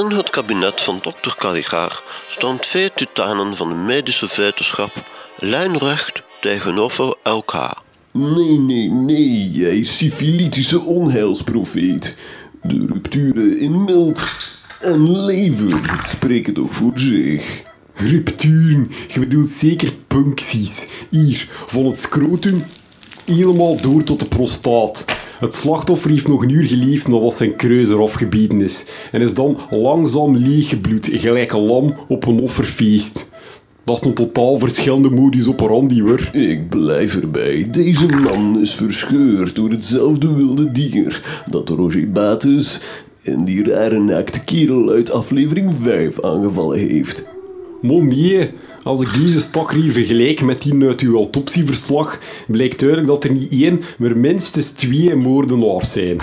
In het kabinet van dokter Caligaar staan twee titanen van de medische wetenschap lijnrecht tegenover elkaar. Nee, nee, nee, jij syfilitische onheilsprofeet. De rupturen in mild en lever spreken toch voor zich. Rupturen, je bedoelt zeker puncties. Hier, van het scrotum helemaal door tot de prostaat. Het slachtoffer heeft nog een uur geleefd nadat zijn kruis eraf gebeten is en is dan langzaam leeggebloed, gelijk een lam op een offerfeest. Dat is een totaal verschillende modus operandi, hoor. Ik blijf erbij. Deze man is verscheurd door hetzelfde wilde dier dat Roger Bates en die rare naakte kerel uit aflevering 5 aangevallen heeft. Mon nee, als ik deze stakrier vergelijk met die uit uw autopsieverslag, blijkt duidelijk dat er niet één, maar minstens twee moordenaars zijn.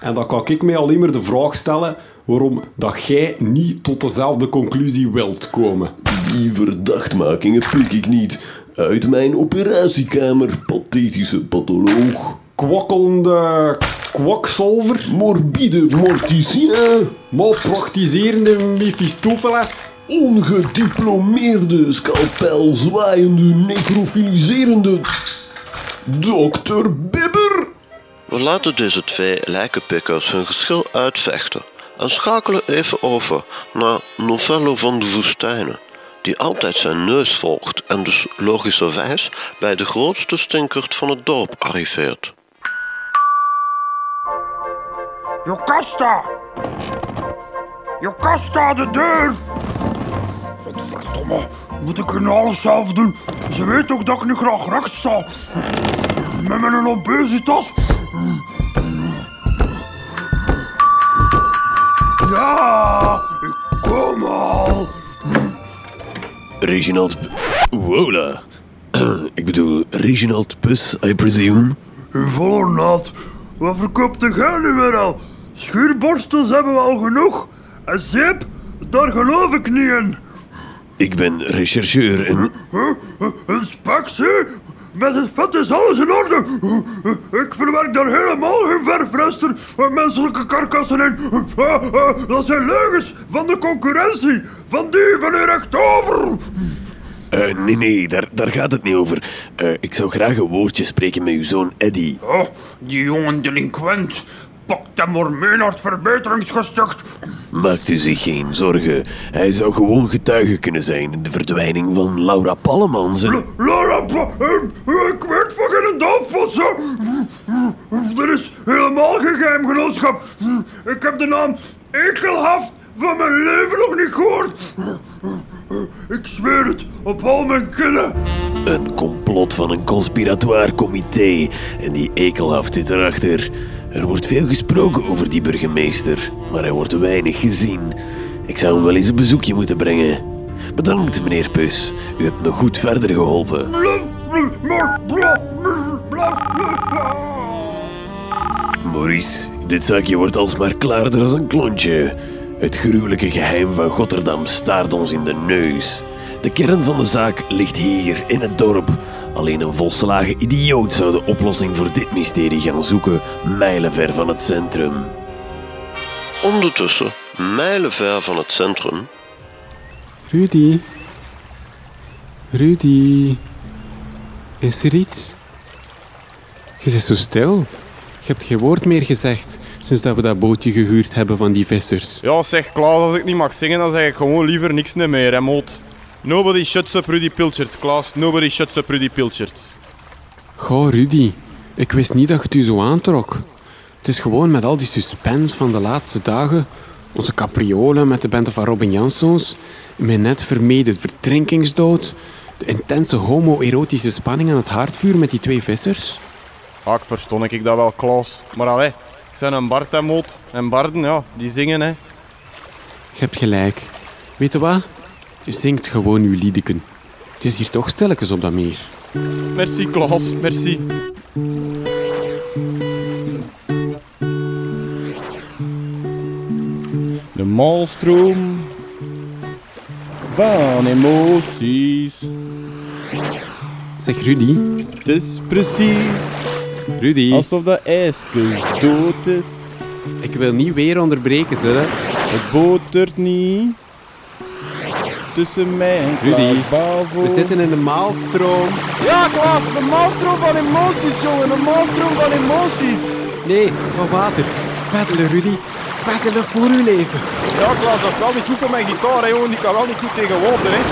En dan kan ik mij alleen maar de vraag stellen waarom dat jij niet tot dezelfde conclusie wilt komen. Die verdachtmakingen pik ik niet. Uit mijn operatiekamer, pathetische patholoog. Kwakkelende kwakzalver, Morbide morticien. malpraktiserende Mephistopheles, Ongediplomeerde, scalpel zwaaiende, necrofiliserende... Dokter Bibber. We laten deze twee lijkenpikkers hun geschil uitvechten en schakelen even over naar Novello van de Woestijnen, die altijd zijn neus volgt en dus logischerwijs bij de grootste stinkert van het dorp arriveert. Jocasta! Jocasta, de deur! Godverdomme, moet ik er nou alles zelf doen? Ze weet ook dat ik nu graag recht sta. Met mijn obesitas. Ja, ik kom al. Reginald... Wola. Ik bedoel, Reginald Pus, I presume. Uw volle naad. Wat verkoopt de gij nu weer al? Schuurborstels hebben we al genoeg. En zeep, geloof ik niet in. Ik ben rechercheur en... Inspectie? Met het vet is alles in orde. Ik verwerk daar helemaal geen verfrester menselijke karkassen in. Dat zijn leugens van de concurrentie. Van die van u rechtover. Eh, nee, nee, daar, daar gaat het niet over. Eh, ik zou graag een woordje spreken met uw zoon Eddie. Oh, die jonge delinquent. Maar mee naar het verbeteringsgesticht. Maakt u zich geen zorgen. Hij zou gewoon getuige kunnen zijn in de verdwijning van Laura Pallemans en... Laura, pa- eh, ik weet van geen doofpotsen. Er is helemaal geen geheimgenootschap. Ik heb de naam Ekelhaft van mijn leven nog niet gehoord. Ik zweer het op al mijn kinnen. Een complot van een conspiratoire comité. En die ekelhaft zit erachter. Er wordt veel gesproken over die burgemeester, maar hij wordt weinig gezien. Ik zou hem wel eens een bezoekje moeten brengen. Bedankt, meneer Pus. U hebt me goed verder geholpen. Maurice, dit zaakje wordt alsmaar klaarder als een klontje. Het gruwelijke geheim van Rotterdam staart ons in de neus. De kern van de zaak ligt hier in het dorp. Alleen een volslagen idioot zou de oplossing voor dit mysterie gaan zoeken, mijlenver van het centrum. Ondertussen, mijlenver van het centrum, Rudy. Rudy. Is er iets? Je zit zo stil. Je hebt geen woord meer gezegd sinds dat we dat bootje gehuurd hebben van die vissers. Ja, zeg Klaas, als ik niet mag zingen, dan zeg ik gewoon liever niks meer, hè, moot. Nobody shuts up Rudy Pilchard, Klaas. Nobody shuts up Rudy Pilchard. Goh, Rudy. Ik wist niet dat het u zo aantrok. Het is gewoon met al die suspense van de laatste dagen, onze capriolen met de bende van Robin Jansons, mijn net vermeden verdrinkingsdood, de intense homoerotische spanning aan het haardvuur met die twee vissers. Ah, ik verstond ik dat wel, Klaas. Maar allee, ik zijn een Bart en moot. En Barden, ja, die zingen, hè. Je hebt gelijk. Weet je wat? Je zingt gewoon uw liedeken. Het is hier toch stilletjes op dat meer. Merci, Klaas, merci. De malstroom van emoties. Zeg Rudy. Het is precies Rudy. alsof de ijskus dood is. Ik wil niet weer onderbreken, zullen? Het botert niet. Tussen mij en Rudy. We zitten in de maalstroom. Ja, Klaas, de maalstroom van emoties, jongen. De maalstroom van emoties. Nee, van water. Peddelen, Rudy. Peddelen voor uw leven. Ja, Klaas, dat is wel niet goed voor mijn gitaar, hè, jongen. Die kan wel niet goed tegen water, hè.